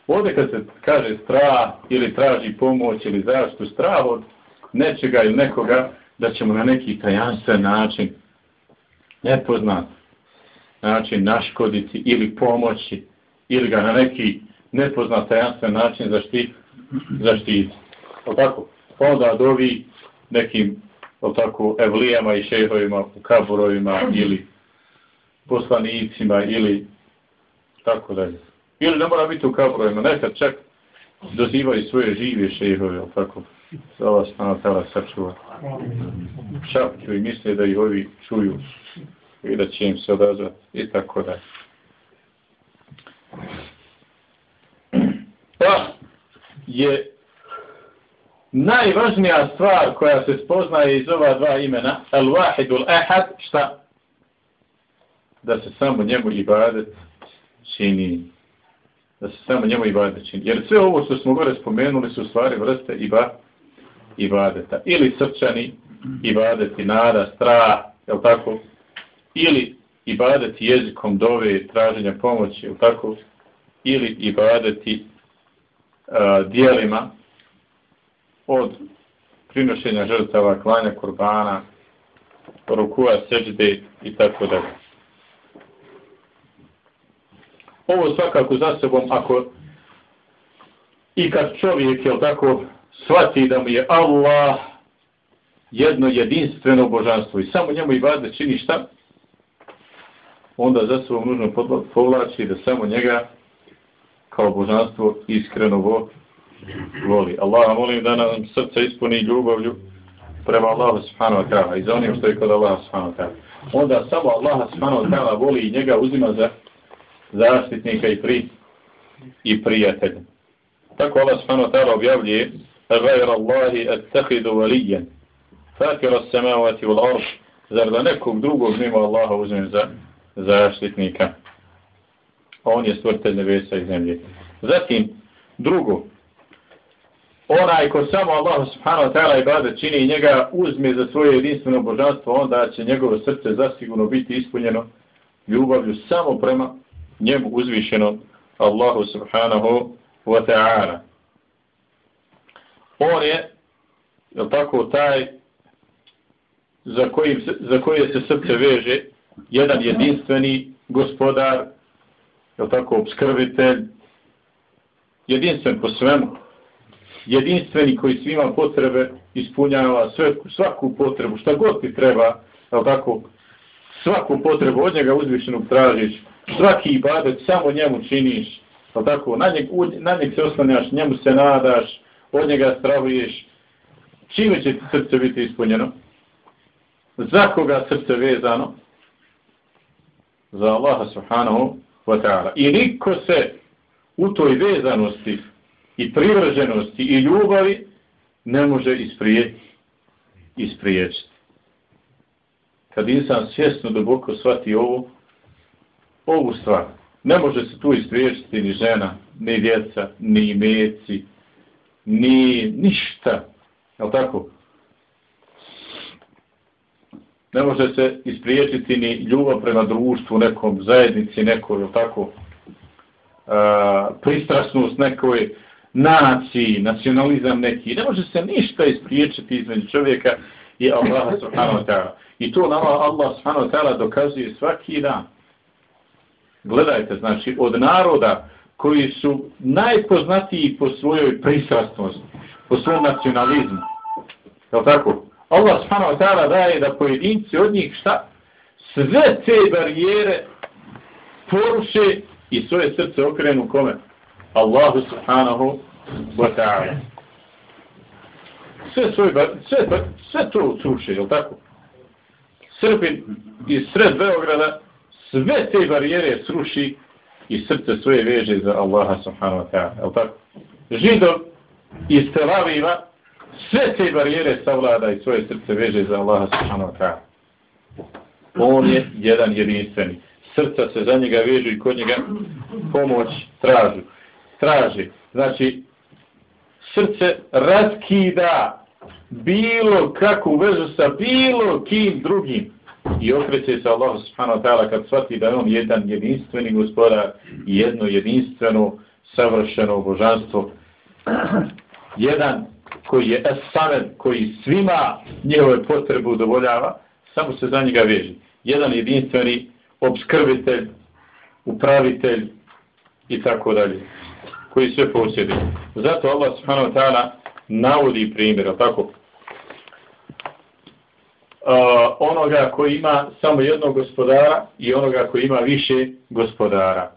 Ovdje kad se kaže strah ili traži pomoć ili zaštitu, strah od nečega ili nekoga da ćemo na neki tajanstven način nepoznat način naškoditi ili pomoći ili ga na neki nepoznat tajanstven način zaštiti. zaštiti. tako? Pa onda dovi nekim tako, evlijama i šehovima u kaburovima ili poslanicima ili tako dalje. Ili ne mora biti u kaburovima, nekad čak dozivaju svoje žive šehove, tako, za vas na tela sačuva. Šapću i misle da i ovi čuju i da će im se odazvati i tako da. Pa je najvažnija stvar koja se spoznaje iz ova dva imena, al-wahidul ahad, šta? Da se samo njemu ibadet čini. Da se samo njemu ibadet čini. Jer sve ovo što smo gore spomenuli su stvari vrste iba, ibadeta. Ili srčani ibadeti, nada, strah, je tako? Ili ibadeti jezikom dove, traženja pomoći, je tako? Ili ibadeti uh, dijelima, od prinošenja žrtava, klanja kurbana, rukua, seđde i tako dalje. Ovo svakako za sobom, ako i kad čovjek, jel tako, shvati da mu je Allah jedno jedinstveno božanstvo i samo njemu i vada čini šta, onda za sobom nužno povlači da samo njega kao božanstvo iskreno voli voli. Allah molim da nam srce ispuni ljubavlju prema Allahu subhanahu wa ta'ala i za onim što je kod Allaha subhanahu wa ta'ala. Onda samo Allah subhanahu wa ta'ala voli i njega uzima za zaštitnika i pri i prijatelja. Tako Allah subhanahu wa ta'ala objavljuje غير الله اتخذ وليا فاكر السماوات والارض zar da nekog drugog mimo Allaha uzmem za zaštitnika. On je stvrtelj nebesa i zemlje. Zatim, drugo, onaj ko samo Allah subhanahu wa ta'ala ibadet čini i njega uzme za svoje jedinstveno božanstvo, onda će njegovo srce zasigurno biti ispunjeno ljubavlju samo prema njemu uzvišenom Allahu subhanahu wa ta'ala. On je, je tako, taj za, kojim, za koje se srce veže jedan jedinstveni gospodar, je tako, obskrbitelj, jedinstven po svemu, jedinstveni koji svima potrebe ispunjava sve, svaku potrebu, šta god ti treba, je tako, svaku potrebu od njega uzvišenog tražiš, svaki ibadet samo njemu činiš, pa tako, na njeg, na njeg se oslanjaš, njemu se nadaš, od njega strahuješ, čime će ti srce biti ispunjeno? Za koga srce vezano? Za Allaha subhanahu wa ta'ala. I niko se u toj vezanosti i privrženosti i ljubavi ne može isprije, ispriječiti. Kad insan svjesno duboko shvati ovu, ovu stvar, ne može se tu ispriječiti ni žena, ni djeca, ni imeci, ni ništa. Je tako? Ne može se ispriječiti ni ljubav prema društvu, nekom zajednici, nekoj, je tako? A, pristrasnost nekoj, naciji, nacionalizam neki, ne može se ništa ispriječiti između čovjeka i Allaha subhanahu wa ta'ala. I to nama Allah subhanahu wa ta'ala dokazuje svaki dan. Gledajte, znači, od naroda koji su najpoznatiji po svojoj pristrastnosti, po svom nacionalizmu. Je tako? Allah subhanahu wa ta'ala daje da pojedinci od njih šta? Sve te barijere poruše i svoje srce okrenu kome? Allahu subhanahu wa ta'ala. Sve, svoj, sve, sve to sruše, je tako? Srbin iz sred Beograda sve te barijere sruši i srce svoje veže za Allaha subhanahu wa ta'ala, je li tako? Židov iz Tel Aviva sve te barijere savlada i svoje srce veže za Allaha subhanahu wa ta'ala. On je jedan jedinstveni. Srca se za njega vežu i kod njega pomoć tražu traži. Znači, srce raskida bilo kakvu vezu sa bilo kim drugim i okreće se Allah subhanahu wa ta'ala kad shvati da je on jedan jedinstveni gospodar i jedno jedinstveno savršeno božanstvo jedan koji je esamen, koji svima njegove potrebe udovoljava, samo se za njega veži. Jedan jedinstveni obskrbitelj, upravitelj i tako dalje, koji sve posjedi. Zato Allah subhanahu wa ta'ala navodi primjer, tako? Uh, onoga koji ima samo jednog gospodara i onoga koji ima više gospodara.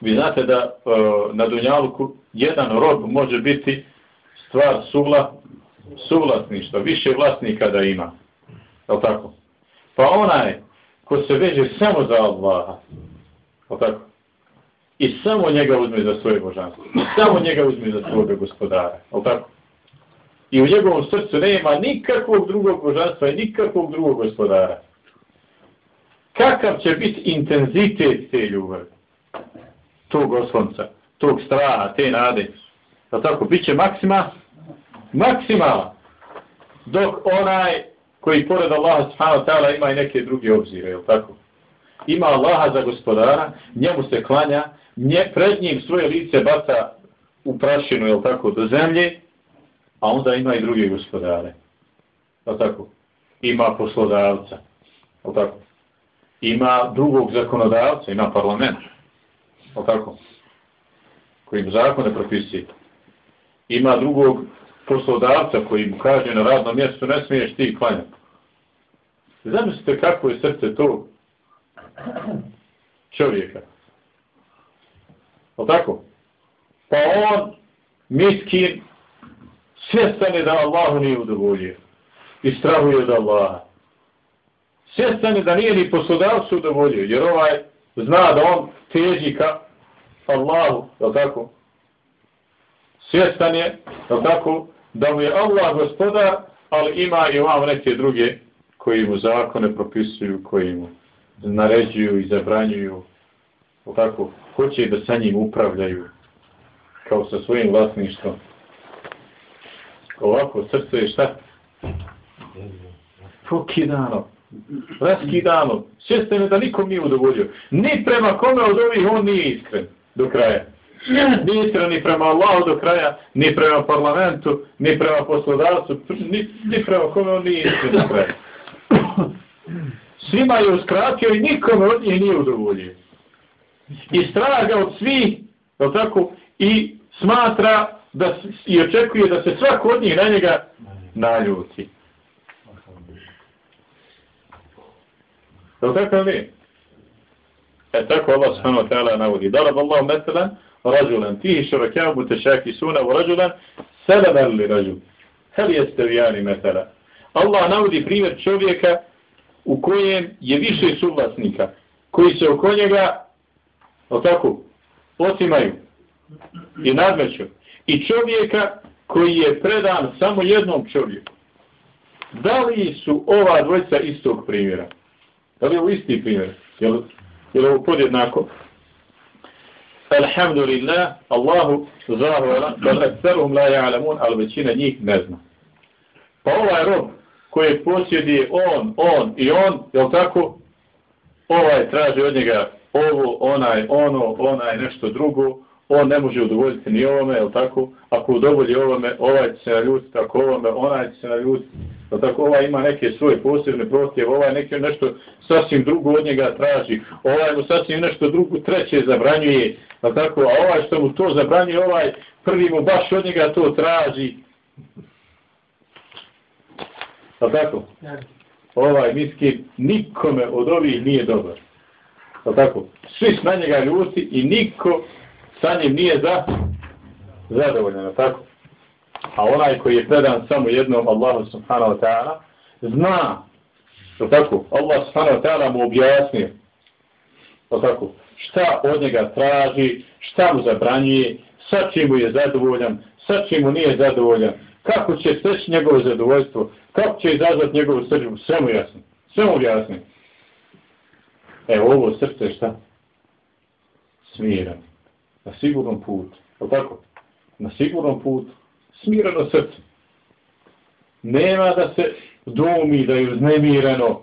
Vi znate da uh, na Dunjaluku jedan rob može biti stvar suvla, suvlasništva, više vlasnika da ima. Je tako? Pa onaj ko se veže samo za Allaha, je tako? I samo njega uzme za svoje božanstvo. I samo njega uzme za svoga gospodara. Je tako? I u njegovom srcu nema nikakvog drugog božanstva i nikakvog drugog gospodara. Kakav će biti intenzitet te ljubavi? Tog oslonca, tog straha, te nade. Da tako? Biće maksima? Maksimala. Dok onaj koji pored Allaha subhanahu ta'ala ima i neke druge obzire, je tako? Ima Allaha za gospodara, njemu se klanja, nje, pred njim svoje lice baca u prašinu, je tako, do zemlje, a onda ima i druge gospodare. Pa tako? Ima poslodavca. pa tako? Ima drugog zakonodavca, ima parlament. pa tako? Kojim zakone propisuje. Ima drugog poslodavca koji mu kaže na radnom mjestu ne smiješ ti klanjati. Zamislite kako je srce to čovjeka. O tako? Pa on, miskin, svjestan je da Allahu nije udovoljio. I strahuje od Allaha. Svjestan je da nije ni poslodavcu udovoljio. Jer ovaj zna da on teži ka Allahu. je tako? Svjestan je, je tako, da mu je Allah gospodar, ali ima i vam neke druge koji mu zakone propisuju, koji mu naređuju i zabranjuju, je tako, hoće da sa njim upravljaju, kao sa svojim vlasništvom. Ovako, srce je šta? Pokidano. Raskidano. Svjestene da nikom nije udovoljio. Ni prema kome od ovih on nije iskren do kraja. Ni iskren ni prema Allahu do kraja, ni prema parlamentu, ni prema poslodavcu, ni, ni prema kome on nije iskren do kraja. Svima je uskratio i nikome od njih nije udovoljio. I straga od svih, je tako, i smatra da i očekuje da se svako od njih na njega naljuti. Je tako li? E tako Allah subhanahu wa ta'ala navodi. Darab Allah meselan, rađulan, tihi šurakjama mutešaki suna, u rađulan, selaman li rađul. Hel jeste vijani mesela. Allah navodi primjer čovjeka u kojem je više suvlasnika, koji se oko njega, o tako, otimaju i nadmeću. I čovjeka koji je predan samo jednom čovjeku. Da li su ova dvojca istog primjera? Da li je ovo isti primjer? Je li, je li ovo podjednako? Alhamdulillah, Allahu zahvala, da ekserum la ja'lamun, ali većina njih ne zna. Pa ovaj rob koje posjedi on, on i on, je tako? Ovaj traži od njega ovo, onaj, ono, onaj, nešto drugo, on ne može udovoljiti ni ovome, je tako? Ako udovolji ovome, ovaj će se naljutiti, ako ovome, onaj će se naljutiti, je tako? Ovaj ima neke svoje posebne protijeve, ovaj neke nešto sasvim drugo od njega traži, ovaj mu sasvim nešto drugo treće zabranjuje, je tako? A ovaj što mu to zabranjuje, ovaj prvi mu baš od njega to traži, Je tako? Ovaj miskin nikome od ovih nije dobar. Je tako? Svi su na njega ljuti i niko sa njim nije za zadovoljan. tako? A onaj koji je predan samo jednom Allahu subhanahu wa ta'ala zna pa tako? Allah subhanahu wa ta'ala mu objasnije pa tako? šta od njega traži, šta mu zabranjuje, sa čim mu je zadovoljan, sa čim mu nije zadovoljan, kako će steći njegovo zadovoljstvo, kako će izazvati njegovu srđbu, sve mu jasno, sve mu jasno. Evo ovo srce šta? Smirano. Na sigurnom putu. Je tako? Na sigurnom putu. Smireno srce. Nema da se dumi da je uznemireno,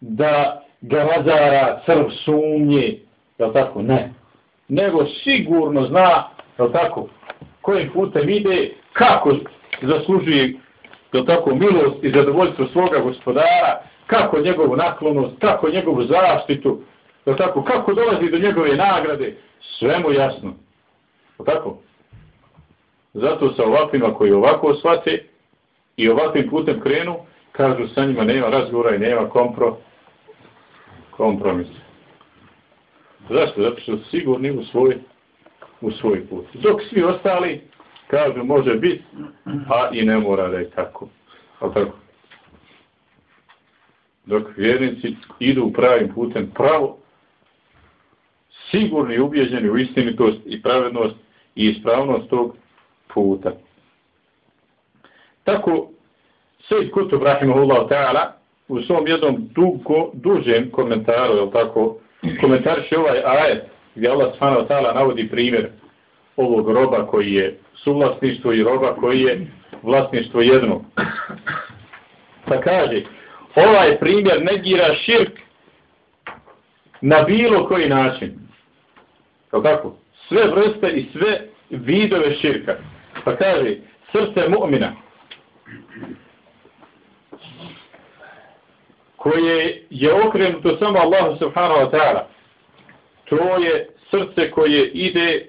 da ga razara crv sumnje. Je tako? Ne. Nego sigurno zna, je tako, kojim putem ide, kako zaslužuje je tako milost i zadovoljstvo svoga gospodara, kako njegovu naklonost, kako njegovu zaštitu, je tako, kako dolazi do njegove nagrade, sve mu jasno. Je tako? Zato sa ovakvima koji ovako shvate i ovakvim putem krenu, kažu sa njima nema razgovora i nema kompro, kompromisa. Zašto? Zato što su sigurni u svoj, u svoj put. Dok svi ostali kažu može biti, a i ne mora da je tako. Ali tako? Dok vjernici idu pravim putem pravo, sigurni i ubjeđeni u istinitost i pravednost i ispravnost tog puta. Tako, Sejid Kutub rahimahullahu ta'ala u svom jednom dugo, dužem komentaru, je tako, komentarši ovaj ajet gdje Allah subhanahu ta'ala navodi primjer ovog roba koji je suvlasništvo i roba koji je vlasništvo jednog. Pa kaže, ovaj primjer negira širk na bilo koji način je tako? Sve vrste i sve vidove širka. Pa kaže, srce mu'mina koje je okrenuto samo Allahu subhanahu wa ta'ala to je srce koje ide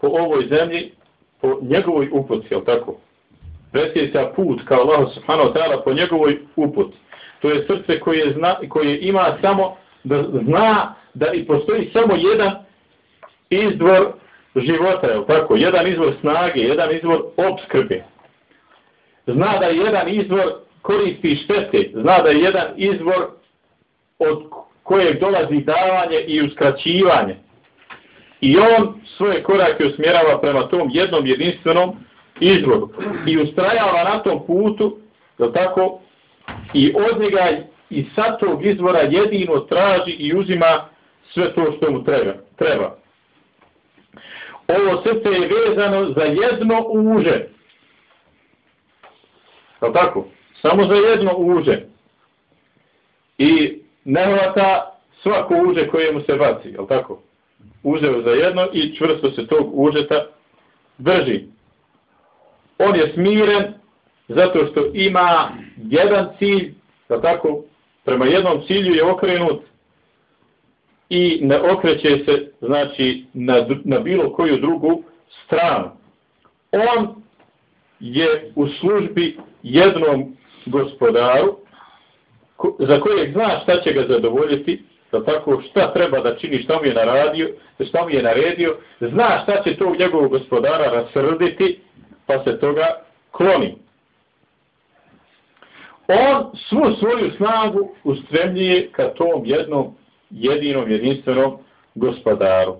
po ovoj zemlji po njegovoj uputi, je tako? Presjeća put kao Allah subhanahu wa ta'ala po njegovoj uputi. To je srce koje, zna, koje ima samo da zna da i postoji samo jedan izvor života, je tako? Jedan izvor snage, jedan izvor obskrbe. Zna da je jedan izvor koristi štete, zna da je jedan izvor od kojeg dolazi davanje i uskraćivanje. I on svoje korake usmjerava prema tom jednom jedinstvenom izvoru. I ustrajava na tom putu, je tako, i od njega i sa tog izvora jedino traži i uzima sve to što mu treba. treba. Ovo srce je vezano za jedno uže. Je tako? Samo za jedno uže. I ne hvata svako uže koje mu se baci. Je tako? uzeo za jedno i čvrsto se tog užeta drži. On je smiren zato što ima jedan cilj, je tako, prema jednom cilju je okrenut i ne okreće se, znači, na, na bilo koju drugu stranu. On je u službi jednom gospodaru za kojeg zna šta će ga zadovoljiti da tako šta treba da čini, šta mu je naradio, šta mu je naredio, zna šta će tog njegovog gospodara rasrditi, pa se toga kloni. On svu svoju snagu ustremljuje ka tom jednom jedinom jedinstvenom gospodaru.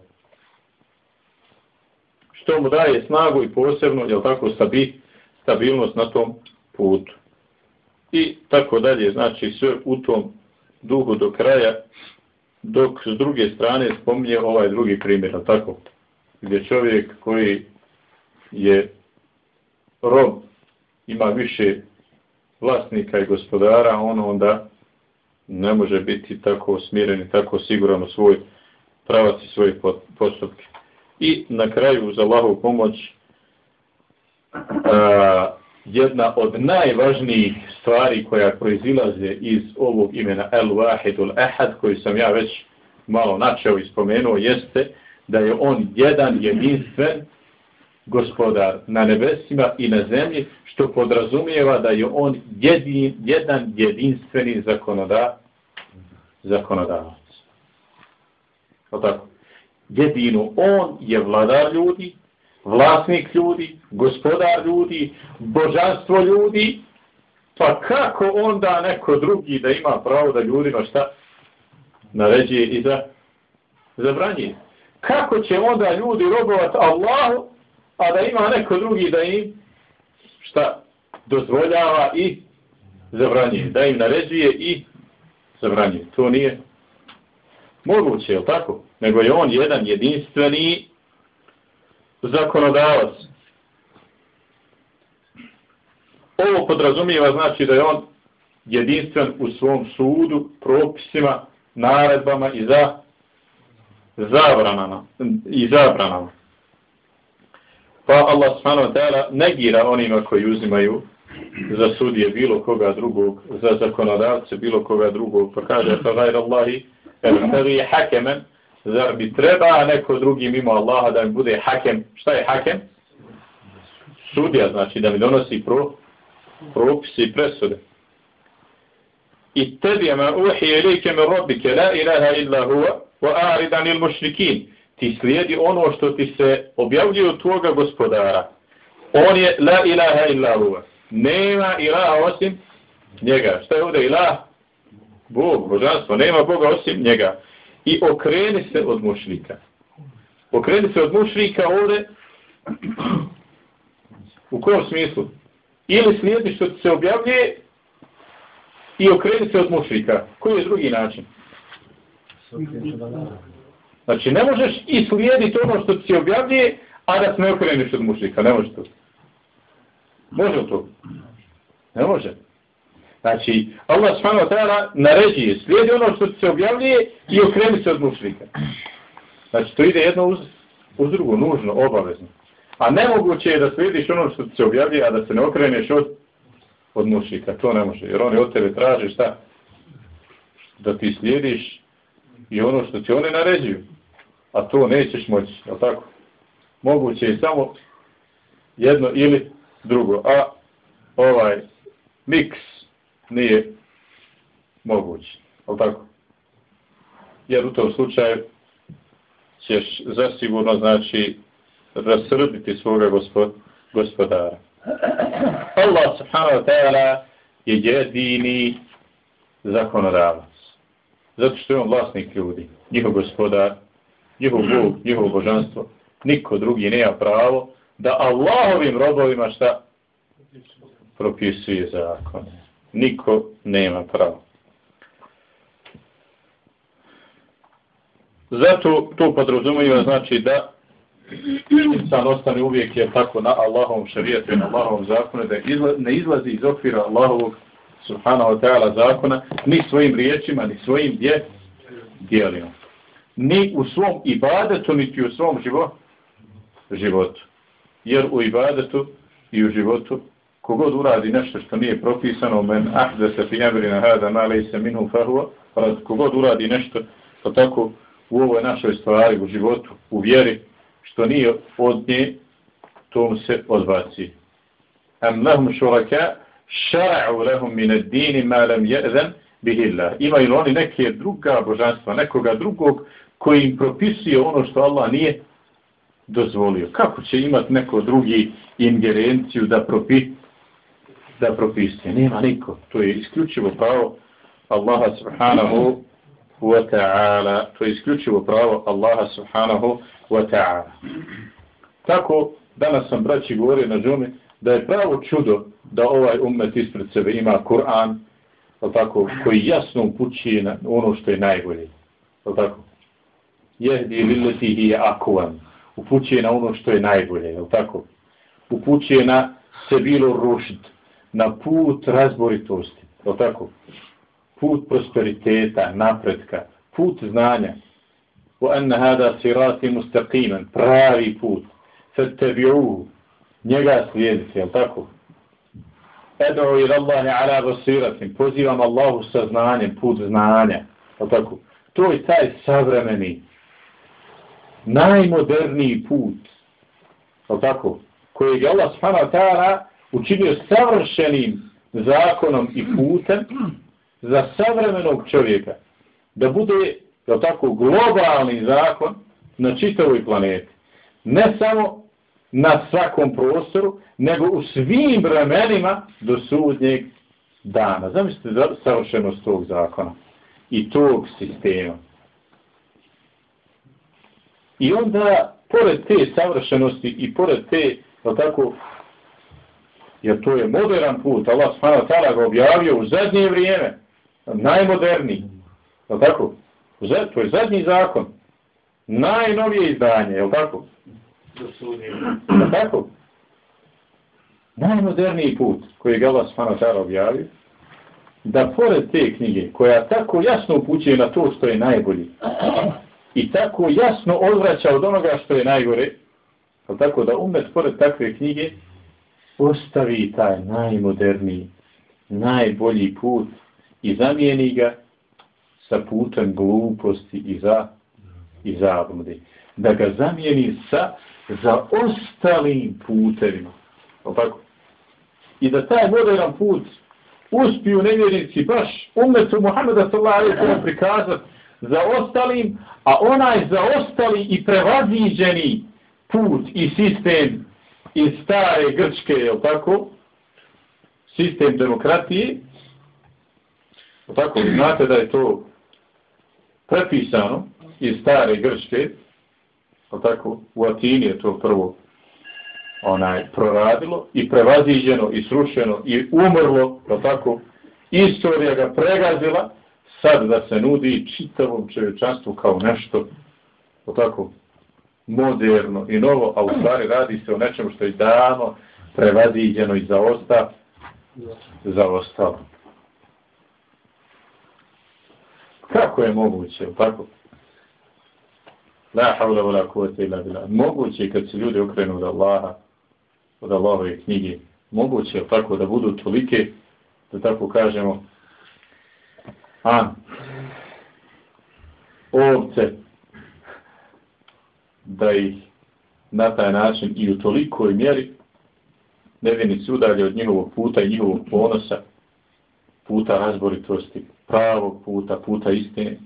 Što mu daje snagu i posebno, je tako, stabi, stabilnost na tom putu. I tako dalje, znači sve u tom duhu do kraja dok s druge strane spominje ovaj drugi primjer, tako? Gdje čovjek koji je rob, ima više vlasnika i gospodara, on onda ne može biti tako smiren i tako siguran u svoj pravac i svoje postupke. I na kraju, uz Allahovu pomoć, a, jedna od najvažnijih stvari koja proizilaze iz ovog imena El Wahidul Ahad koji sam ja već malo načeo i spomenuo, jeste da je on jedan jedinstven gospodar na nebesima i na zemlji, što podrazumijeva da je on jedin, jedan jedinstveni zakonoda, zakonodavac. O tako. Jedino on je vladar ljudi, vlasnik ljudi, gospodar ljudi, božanstvo ljudi, pa kako onda neko drugi da ima pravo da ljudima šta naređuje i da zabranje? Kako će onda ljudi robovati Allahu, a da ima neko drugi da im šta dozvoljava i zabranje, da im naređuje i zabranjuje. To nije moguće, je tako? Nego je on jedan jedinstveni zakonodavac. Ovo podrazumijeva znači da je on jedinstven u svom sudu, propisima, naredbama i za zabranama. I zabranama. Pa Allah subhanahu wa ta'ala negira onima koji uzimaju za sudije bilo koga drugog, za zakonodavce bilo koga drugog, pa kaže fa gajra Allahi, el hakemen, zar bi treba neko drugi mimo Allaha da mi bude hakem, šta je hakem? Sudija, znači da mi donosi pro, propise i presude. I tebi ma uhije ilike me robike, la ilaha illa huwa, wa a'ridan il mušrikin. Ti slijedi ono što ti se objavljuje od tvoga gospodara. On je la ilaha illa huwa. Nema ilaha osim njega. Šta je ovdje ilah? Bog, božanstvo. Nema Boga osim njega. I okreni se od mušrika. Okreni se od mušrika ovdje u kom smislu? Ili slijedi što se objavljuje i okreni se od mušrika. Koji je drugi način? Znači, ne možeš i slijediti ono što se objavljuje, a da se ne okreniš od mušrika. Ne možeš to. Može to? Ne može. Znači, Allah subhanahu wa ta'ala naređuje, slijedi ono što se objavljuje i okreni se od mušrika. Znači, to ide jedno uz, uz drugo, nužno, obavezno. A nemoguće je da slijediš ono što se objavljuje, a da se ne okreneš od, od mušika. To ne može. Jer oni od tebe traže šta? Da ti slijediš i ono što ti oni naređuju. A to nećeš moći. Je tako? Moguće je samo jedno ili drugo. A ovaj miks nije moguć. Ali tako? Jer u tom slučaju ćeš zasigurno znači rasrbiti svoga gospod, gospodara. Allah subhanahu wa ta'ala je jedini zakonodavac. Zato što je on vlasnik ljudi, njihov gospodar, njihov Bog, njihov božanstvo. Niko drugi nema pravo da Allahovim robovima šta propisuje zakone. Niko nema pravo. Zato to podrazumijeva znači da insan ostane uvijek je tako na Allahovom šarijetu i na Allahovom zakonu, da izla, ne izlazi iz okvira Allahovog subhanahu wa ta'ala zakona, ni svojim riječima, ni svojim dje, dijelima. Ni u svom ibadetu, niti u svom životu. životu. Jer u ibadetu i u životu, kogod uradi nešto što nije propisano, men ahde se fi na hada male se minhu fahuva, pa kogod uradi nešto, pa tako u ovoj našoj stvari, u životu, u vjeri, što nije od nje, to se odbaci. Am lahum šuraka, šara'u lahum min ad-din ma lam ya'zan bihi Allah. Imaju oni neke druga božanstva, nekoga drugog koji im propisuje ono što Allah nije dozvolio. Kako će imati neko drugi ingerenciju da propi da propisuje? Nema niko. To je isključivo pravo Allaha subhanahu wa ta'ala. To je isključivo pravo Allaha subhanahu wa ta'ala. Tako, danas sam braći govorio na džumi, da je pravo čudo da ovaj umet ispred sebe ima Kur'an, tako, koji jasno upućuje na ono što je najbolje. Tako? Jehdi lilleti hi je akuvan Upućuje na ono što je najbolje. Je tako? Upućuje na sebilo rušd. Na put razboritosti. Je tako? Put prosperiteta, napretka. Put znanja. وأن هذا صراطي مستقيما pravi put فاتبعوه njega slijedite, jel tako? Edo ila Allahi ala basiratim, pozivam Allahu sa znanjem, put znanja, jel tako? To je taj savremeni, najmoderniji put, jel tako? Koji je Allah subhanahu ta'ala učinio savršenim zakonom i putem za savremenog čovjeka, da bude je tako, globalni zakon na čitavoj planeti. Ne samo na svakom prostoru, nego u svim vremenima do sudnjeg dana. Zamislite savršenost tog zakona i tog sistema. I onda, pored te savršenosti i pored te, je tako, jer to je modern put, Allah s.a. ga objavio u zadnje vrijeme, najmoderniji, je tako, To je zadnji zakon. Najnovije izdanje, je tako? Je tako? Najmoderniji put koji je Gala Sfanatar objavio, da pored te knjige, koja tako jasno upućuje na to što je najbolji, i tako jasno odvraća od onoga što je najgore, ali tako da umet pored takve knjige ostavi taj najmoderniji, najbolji put i zamijeni ga sa putem gluposti i za i zablude. Da ga zamijeni sa za ostalim putevima. Tako? I da taj modern put uspiju nevjernici baš umetu Muhammeda sallallahu alaihi sallam prikazati za ostalim, a onaj za ostali i prevaziđeni put i sistem iz stare Grčke, je tako? Sistem demokratije. Tako, znate da je to prepisano iz stare Grčke, je tako? U Atini je to prvo onaj proradilo i prevaziđeno i srušeno i umrlo, je tako? Istorija ga pregazila, sad da se nudi čitavom čovječanstvu kao nešto, o tako? moderno i novo, a u stvari radi se o nečem što je davno prevaziđeno i zaosta, zaostalo. Kako je moguće, tako? La havla vola kuvata ila bila. Moguće je kad se ljudi okrenu od Allaha, od Allahove knjige, moguće je tako da budu tolike, da tako kažemo, a, ovce, da ih na taj način i u tolikoj mjeri nevjenici udalje od njihovog puta i njihovog ponosa, puta razboritosti, pravog puta, puta istine,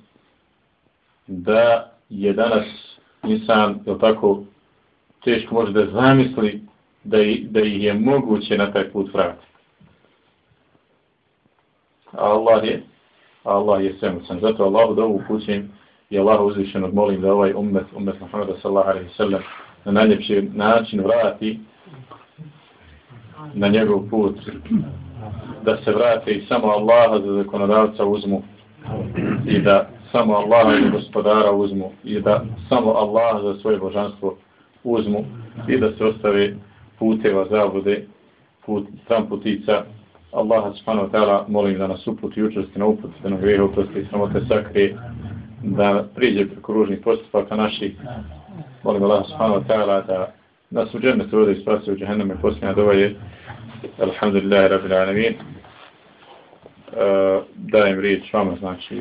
da je danas insan, je tako, teško može da zamisli da, i, da ih je moguće na taj put vratiti. Allah je, Allah je svemoćan. Zato Allahu da ovu kućim i Allah uzvišenog molim da ovaj ummet, ummet Muhammeda sallahu alaihi sallam, na najljepši način vrati na njegov put, da se vrate i samo Allaha za zakonodavca uzmu i da samo Allaha za gospodara uzmu i da samo Allaha za svoje božanstvo uzmu i da se ostave puteva zavode, put, stran putica Allaha subhanahu wa ta'ala molim da nas uputi i učesti na uput, da nam grehe uprosti i samote sakri, da priđe preko ružnih postupaka naših. Molim Allah subhanahu wa ta'ala da nas u džennetu vode i spasi u džahenneme Posljedna dova je Alhamdulillahi rabbil alamin. Uh, dajem riječ vama, znači